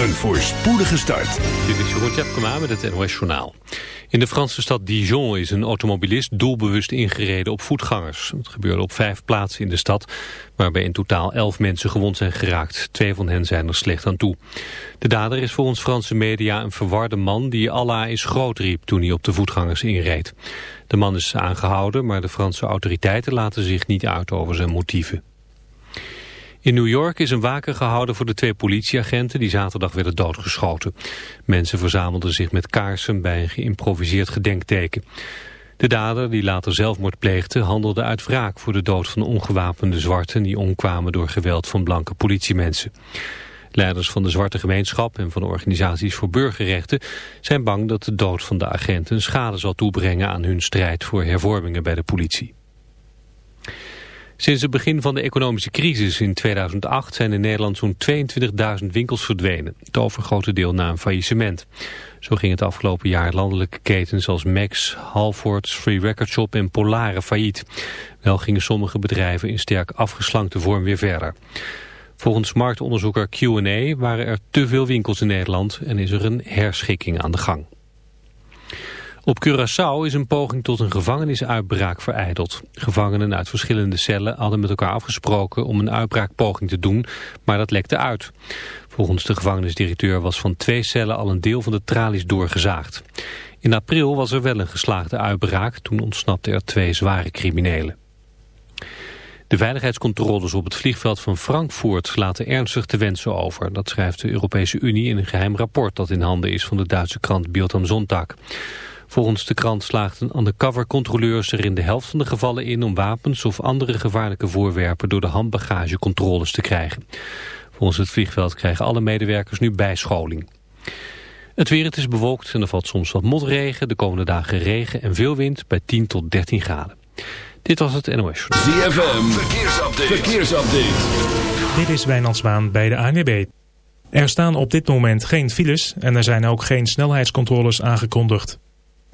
Een voorspoedige start. Dit is Jeroen Tjepkema met het NOS Journaal. In de Franse stad Dijon is een automobilist doelbewust ingereden op voetgangers. Het gebeurde op vijf plaatsen in de stad, waarbij in totaal elf mensen gewond zijn geraakt. Twee van hen zijn er slecht aan toe. De dader is volgens Franse media een verwarde man die Allah is groot riep toen hij op de voetgangers inreed. De man is aangehouden, maar de Franse autoriteiten laten zich niet uit over zijn motieven. In New York is een waken gehouden voor de twee politieagenten die zaterdag werden doodgeschoten. Mensen verzamelden zich met kaarsen bij een geïmproviseerd gedenkteken. De dader, die later zelfmoord pleegde, handelde uit wraak voor de dood van ongewapende zwarten die omkwamen door geweld van blanke politiemensen. Leiders van de zwarte gemeenschap en van organisaties voor burgerrechten zijn bang dat de dood van de agenten schade zal toebrengen aan hun strijd voor hervormingen bij de politie. Sinds het begin van de economische crisis in 2008 zijn in Nederland zo'n 22.000 winkels verdwenen. Het overgrote deel na een faillissement. Zo ging het afgelopen jaar landelijke ketens als Max, Halfords, Free Record Shop en Polare failliet. Wel gingen sommige bedrijven in sterk afgeslankte vorm weer verder. Volgens marktonderzoeker Q&A waren er te veel winkels in Nederland en is er een herschikking aan de gang. Op Curaçao is een poging tot een gevangenisuitbraak vereideld. Gevangenen uit verschillende cellen hadden met elkaar afgesproken om een uitbraakpoging te doen, maar dat lekte uit. Volgens de gevangenisdirecteur was van twee cellen al een deel van de tralies doorgezaagd. In april was er wel een geslaagde uitbraak, toen ontsnapten er twee zware criminelen. De veiligheidscontroles op het vliegveld van Frankfurt laten ernstig te wensen over. Dat schrijft de Europese Unie in een geheim rapport dat in handen is van de Duitse krant Bild am Sonntag. Volgens de krant slaagden undercover-controleurs er in de helft van de gevallen in om wapens of andere gevaarlijke voorwerpen door de handbagagecontroles te krijgen. Volgens het vliegveld krijgen alle medewerkers nu bijscholing. Het weer, het is bewolkt en er valt soms wat motregen. De komende dagen regen en veel wind bij 10 tot 13 graden. Dit was het NOS. ZFM, verkeersupdate. verkeersupdate. Dit is Wijnand bij de ANWB. Er staan op dit moment geen files en er zijn ook geen snelheidscontroles aangekondigd.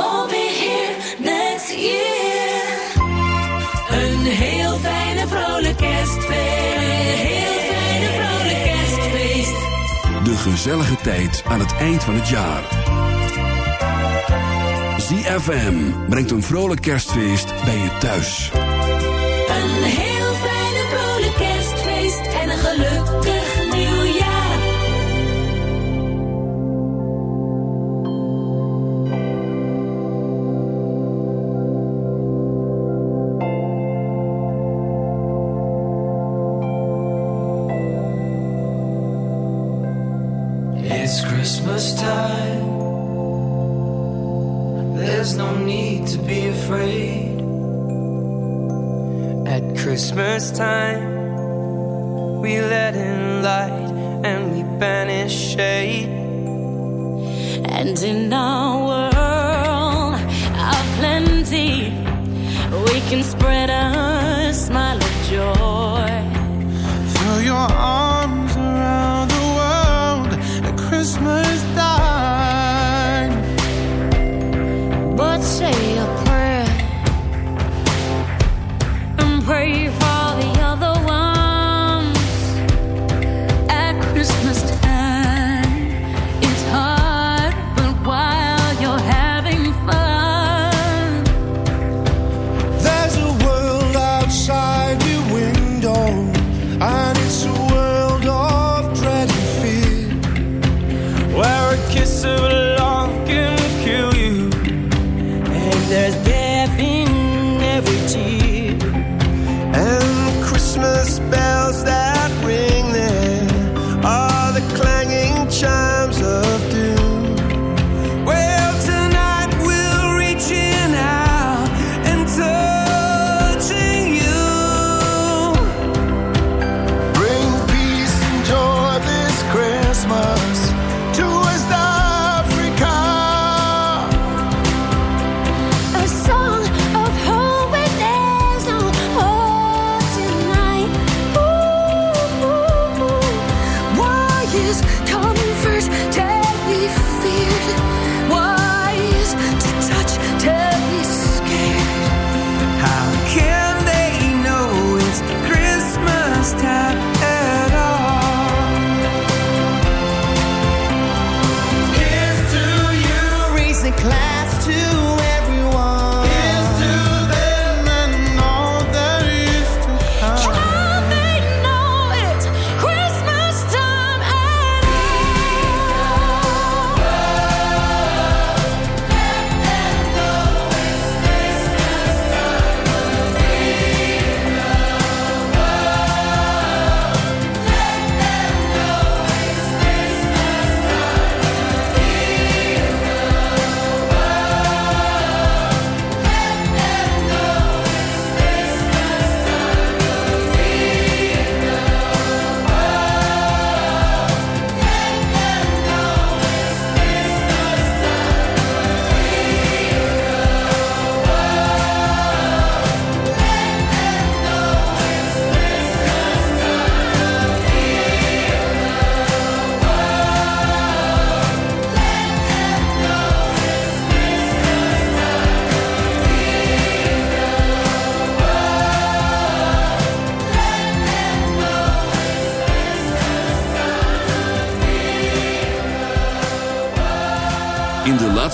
won't be here next year. Een heel fijne vrolijk kerstfeest. Een heel fijne vrolijk kerstfeest. De gezellige tijd aan het eind van het jaar. ZFM brengt een vrolijk kerstfeest bij je thuis. Een heel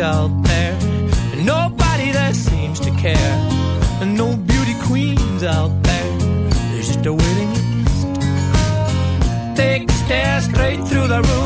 Out there, and nobody that seems to care. And no beauty queens out there, there's just a waiting list. Take a stare straight through the room.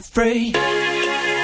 For free.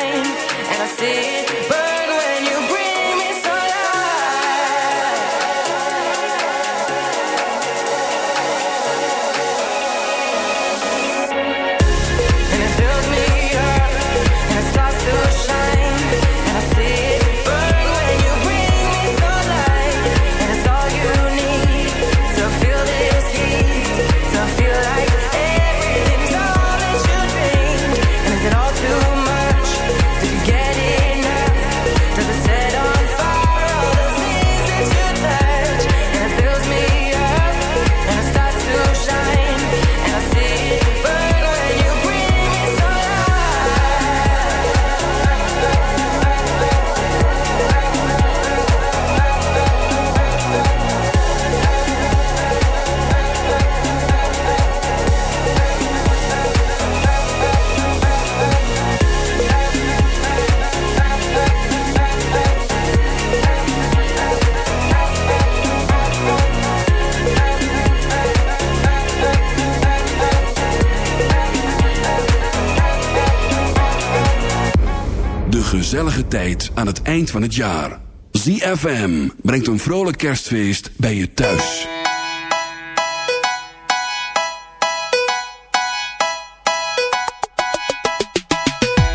tijd aan het eind van het jaar. ZFM brengt een vrolijk kerstfeest bij je thuis.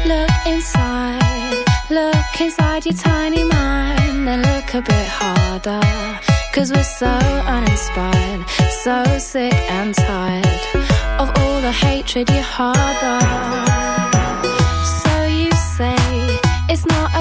Look inside, look inside your tiny mind and look a bit harder. Cause we're so uninspired, so sick and tired of all the hatred you harbor.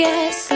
guess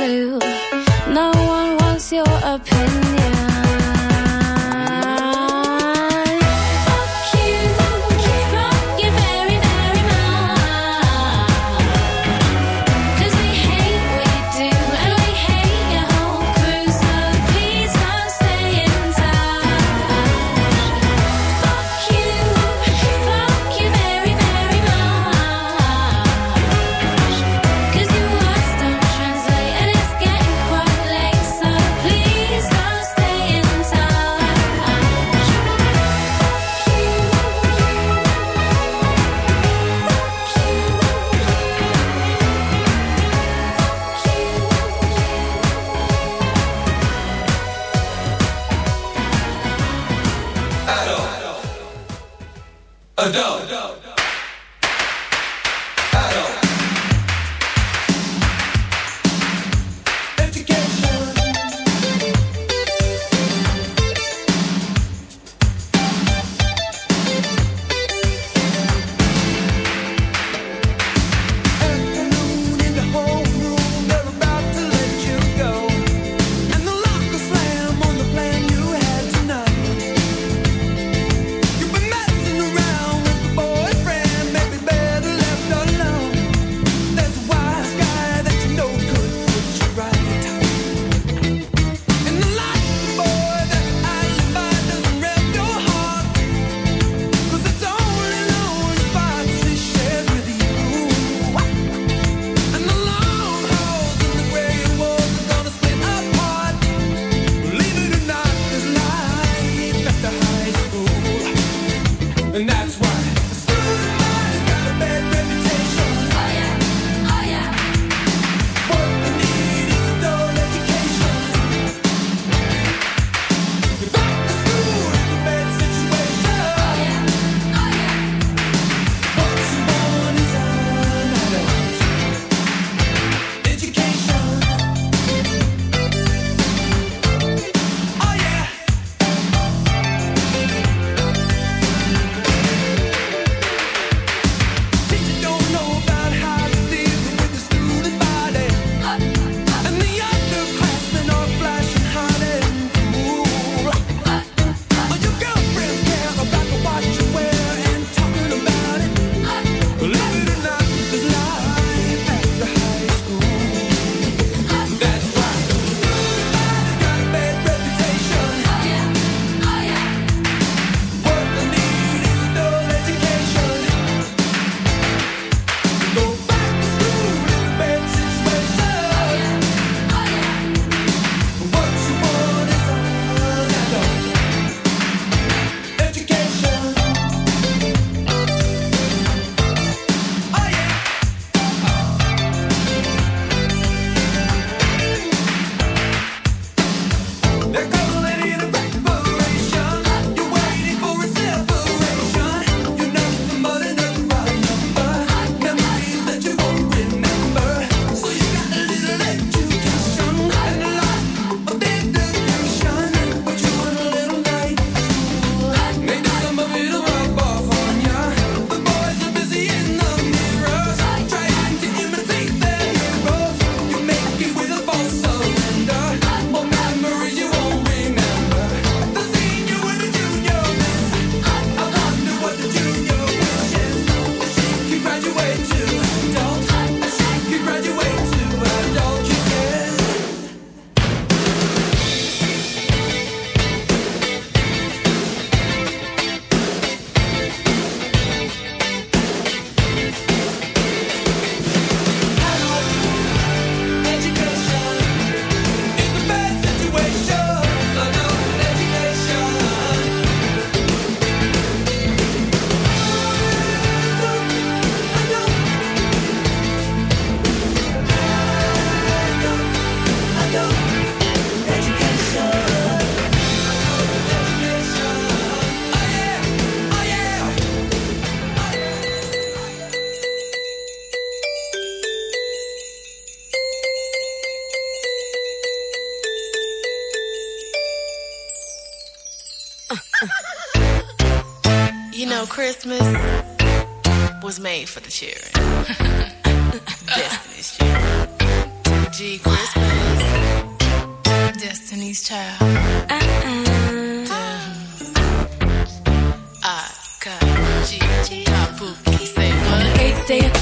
was made for the children.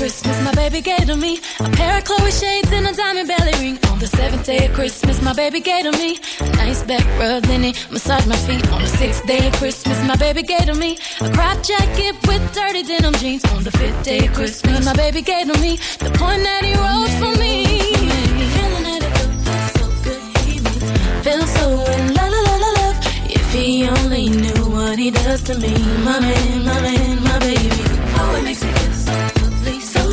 Christmas, my baby gave to me a pair of Chloe shades and a diamond belly ring. On the seventh day of Christmas, my baby gave to me a nice back rub, then he massaged my feet. On the sixth day of Christmas, my baby gave to me a crop jacket with dirty denim jeans. On the fifth day of Christmas, my baby gave to me the point that he wrote for me. Feeling that it feels so good, he feel so in la la la love. If he only knew what he does to me, my man, my man, my baby. Oh, it makes me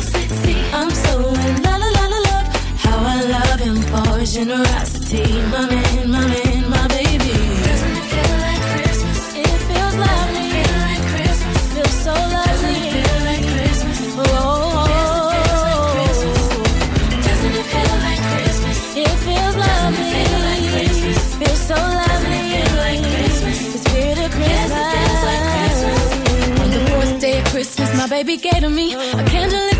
sexy. I'm so in la la la la love. How I love him for his generosity, my man, my man, my baby. Doesn't it feel like Christmas? It feels lovely. Feel like Christmas. Feels so lovely. Doesn't it feel like Christmas? Oh, oh, oh, oh. doesn't it feel like Christmas? It feels lovely. Feel like Christmas. Feels so lovely. Feel like Christmas. The spirit of Christmas. On the fourth day of Christmas, my baby gave to me a candlelit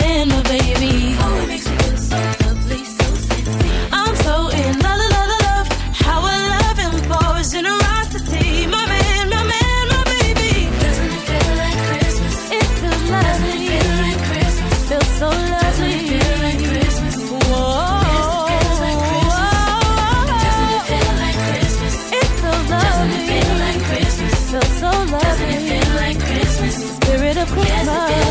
Spirit of Christmas.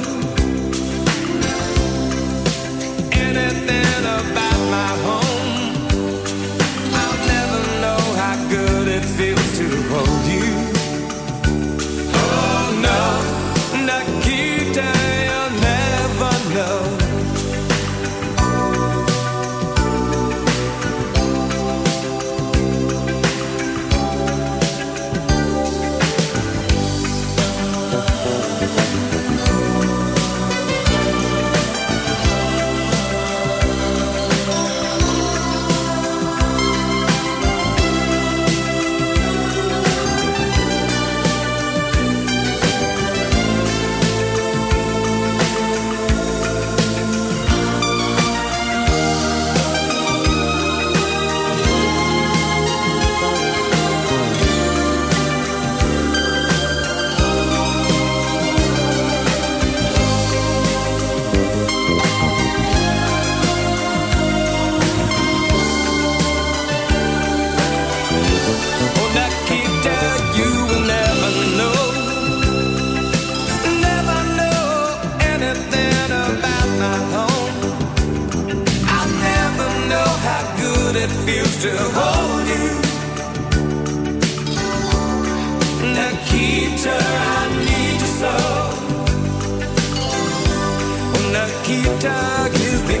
my home. To hold you. Nikita, I need you so. Nikita, here's the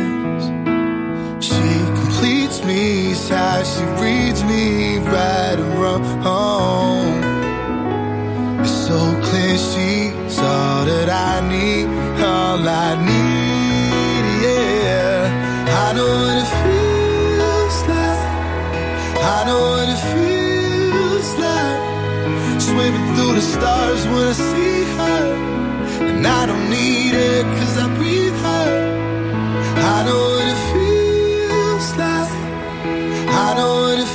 Me, sighs, she reads me right and wrong. It's so clear she's all that I need, all I need, yeah. I know what it feels like. I know what it feels like. Swimming through the stars when I see her. And I don't need it